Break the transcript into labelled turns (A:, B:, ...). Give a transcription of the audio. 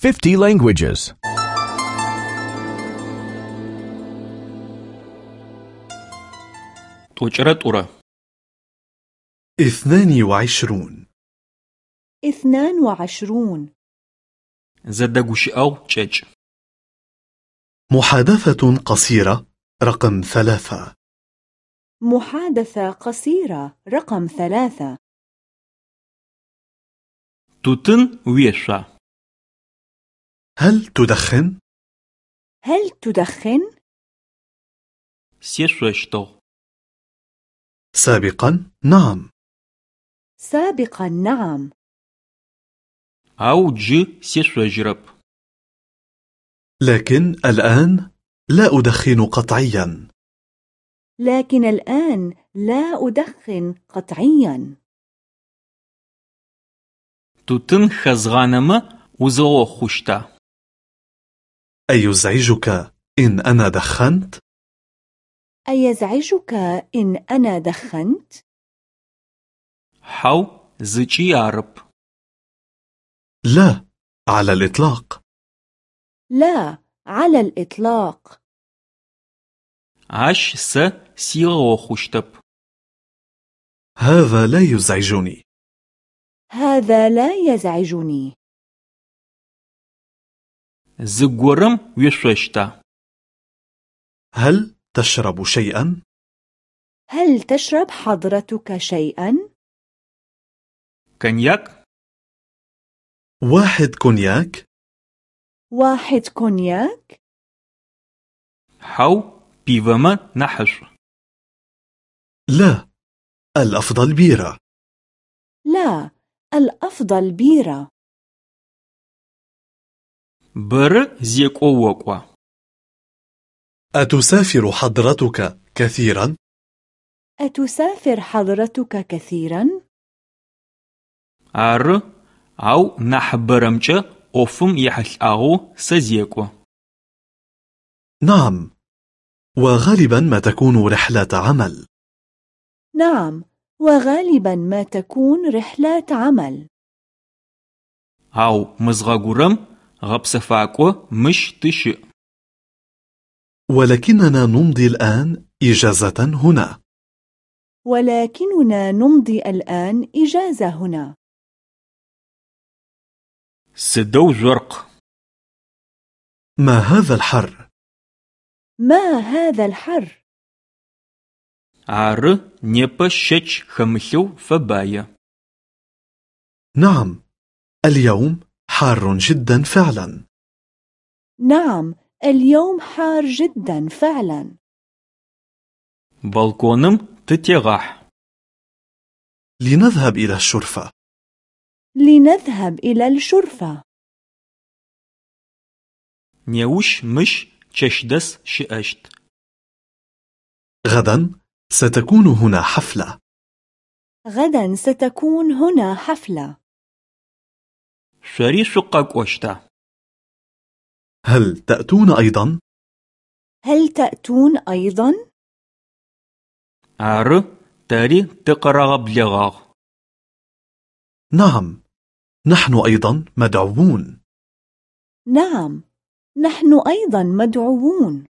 A: 50 languages.
B: 22 22
C: زدغوشئو تشج
D: محادثة قصيرة رقم ثلاثة.
B: محادثة قصيرة رقم ثلاثة.
C: توتن ويشا
D: هل تدخن؟
B: هل تدخن؟
C: سيشتو
D: سابقا نعم.
B: سابقا نعم.
C: أو جي
D: لكن الآن لا أدخن قطعيا.
B: لكن الآن لا أدخن قطعيا.
C: تتن خزغانما وزغو خشتا
D: أيزعجك إن أنا دخنت؟
B: أيزعجك إن أنا دخنت؟
C: حو زجي عرب
D: لا على الإطلاق.
B: لا على الإطلاق.
C: عش س سيغو خشتب
D: هذا لا يزعجني.
B: هذا لا يزعجني.
C: زگۆرم ويشوشتا
D: هل تشرب شيئا؟
B: هل تشرب حضرتك شيئا؟
C: كنياك
D: واحد كنياك؟
B: واحد كنياك؟
C: حو بيفما نحش
D: لا الأفضل بيرة.
B: لا الأفضل بيرة.
C: Бэры зекӏо окӏуа?
D: أتسافر حضرتك كثيرا؟
B: أتسافر حضرتك كثيرا؟
C: Ары, ау нахь бэрэмкӏэ ӏофым ехьылӏагъэу сэ зекӏо.
D: نعم وغالبا ما تكون رحلة عمل
B: نعم وغالبا ما تكون رحلات عمل
C: Ау мызгъэгурэм гъэпсэфакӏо мыщ тыщыӏ.
D: ولكننا نمضي الآن إجازة هنا
B: ولكننا نمضي الآن إجازة هنا
C: Сыдэу жъоркъ.
D: ما هذا الحر؟
B: ما هذا الحر؟
C: Ары, непэ щэкӏ хэмылъэу фэбае.
D: نعم اليوم حار جدا فعلا.
B: نعم اليوم حار جدا فعلا.
C: بالكونم تتيغح
D: لنذهب إلى الشرفة.
B: لنذهب إلى الشرفة.
C: نيوش مش تشدس شئشت.
D: غدا ستكون هنا حفلة.
B: غدا ستكون هنا حفلة.
C: شري شقة وشتا
D: هل تأتون أيضا؟
B: هل تأتون أيضا؟
C: أر تري تقرغ بلغة.
D: نعم. نحن أيضا مدعوون.
B: نعم. نحن أيضا مدعوون.